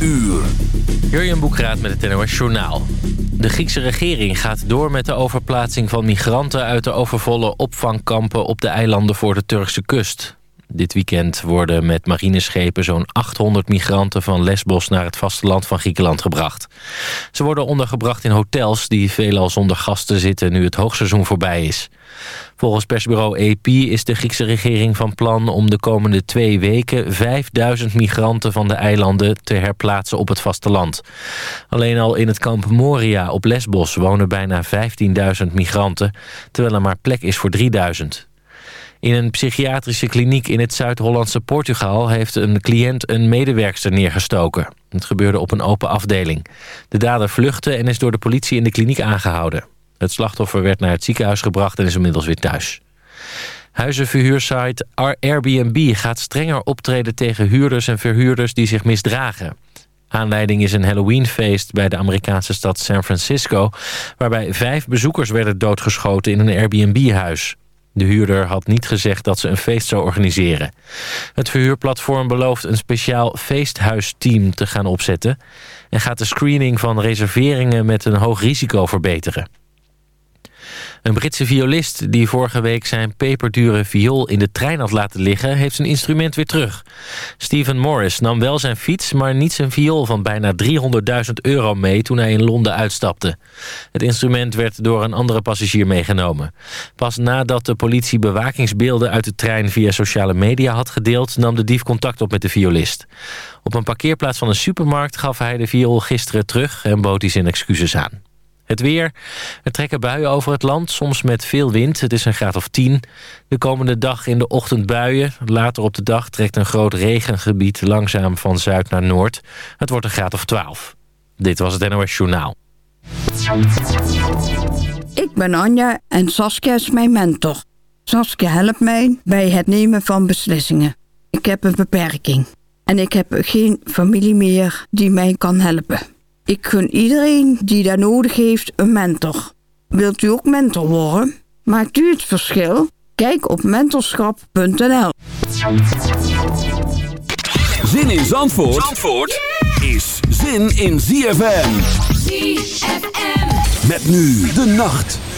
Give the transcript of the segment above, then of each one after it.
uur. Jurjen Boekraat met het NOS Journaal. De Griekse regering gaat door met de overplaatsing van migranten... uit de overvolle opvangkampen op de eilanden voor de Turkse kust. Dit weekend worden met marineschepen zo'n 800 migranten van Lesbos naar het vasteland van Griekenland gebracht. Ze worden ondergebracht in hotels die veelal zonder gasten zitten nu het hoogseizoen voorbij is. Volgens persbureau AP is de Griekse regering van plan om de komende twee weken 5000 migranten van de eilanden te herplaatsen op het vasteland. Alleen al in het kamp Moria op Lesbos wonen bijna 15.000 migranten, terwijl er maar plek is voor 3000. In een psychiatrische kliniek in het Zuid-Hollandse Portugal... heeft een cliënt een medewerkster neergestoken. Het gebeurde op een open afdeling. De dader vluchtte en is door de politie in de kliniek aangehouden. Het slachtoffer werd naar het ziekenhuis gebracht en is inmiddels weer thuis. Huizenverhuursite Airbnb gaat strenger optreden tegen huurders en verhuurders die zich misdragen. Aanleiding is een Halloweenfeest bij de Amerikaanse stad San Francisco... waarbij vijf bezoekers werden doodgeschoten in een Airbnb-huis. De huurder had niet gezegd dat ze een feest zou organiseren. Het verhuurplatform belooft een speciaal feesthuisteam te gaan opzetten... en gaat de screening van reserveringen met een hoog risico verbeteren. Een Britse violist die vorige week zijn peperdure viool in de trein had laten liggen... heeft zijn instrument weer terug. Stephen Morris nam wel zijn fiets, maar niet zijn viool van bijna 300.000 euro mee... toen hij in Londen uitstapte. Het instrument werd door een andere passagier meegenomen. Pas nadat de politie bewakingsbeelden uit de trein via sociale media had gedeeld... nam de dief contact op met de violist. Op een parkeerplaats van een supermarkt gaf hij de viool gisteren terug... en bood hij zijn excuses aan. Het weer. Er trekken buien over het land, soms met veel wind. Het is een graad of 10. De komende dag in de ochtend buien. Later op de dag trekt een groot regengebied langzaam van zuid naar noord. Het wordt een graad of 12. Dit was het NOS Journaal. Ik ben Anja en Saskia is mijn mentor. Saskia helpt mij bij het nemen van beslissingen. Ik heb een beperking. En ik heb geen familie meer die mij kan helpen. Ik gun iedereen die daar nodig heeft een mentor. Wilt u ook mentor worden? Maakt u het verschil? Kijk op mentorschap.nl Zin in Zandvoort, Zandvoort is zin in ZFM. ZFM. Met nu de nacht.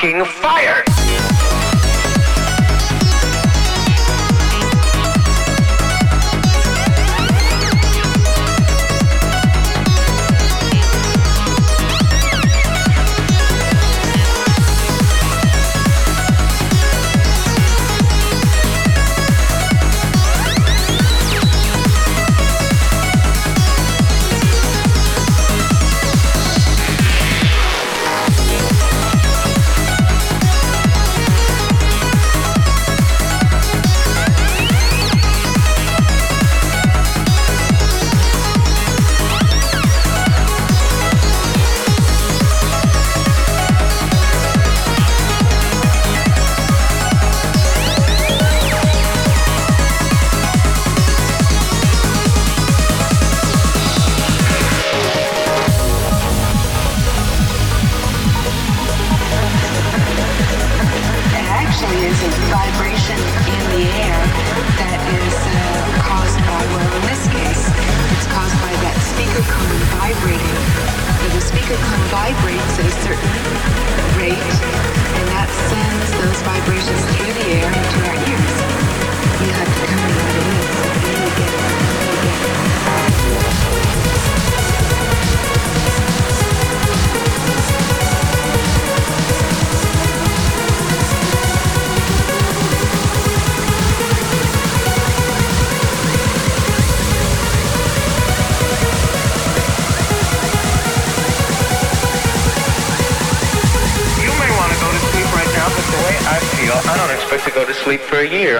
fucking fuck. year.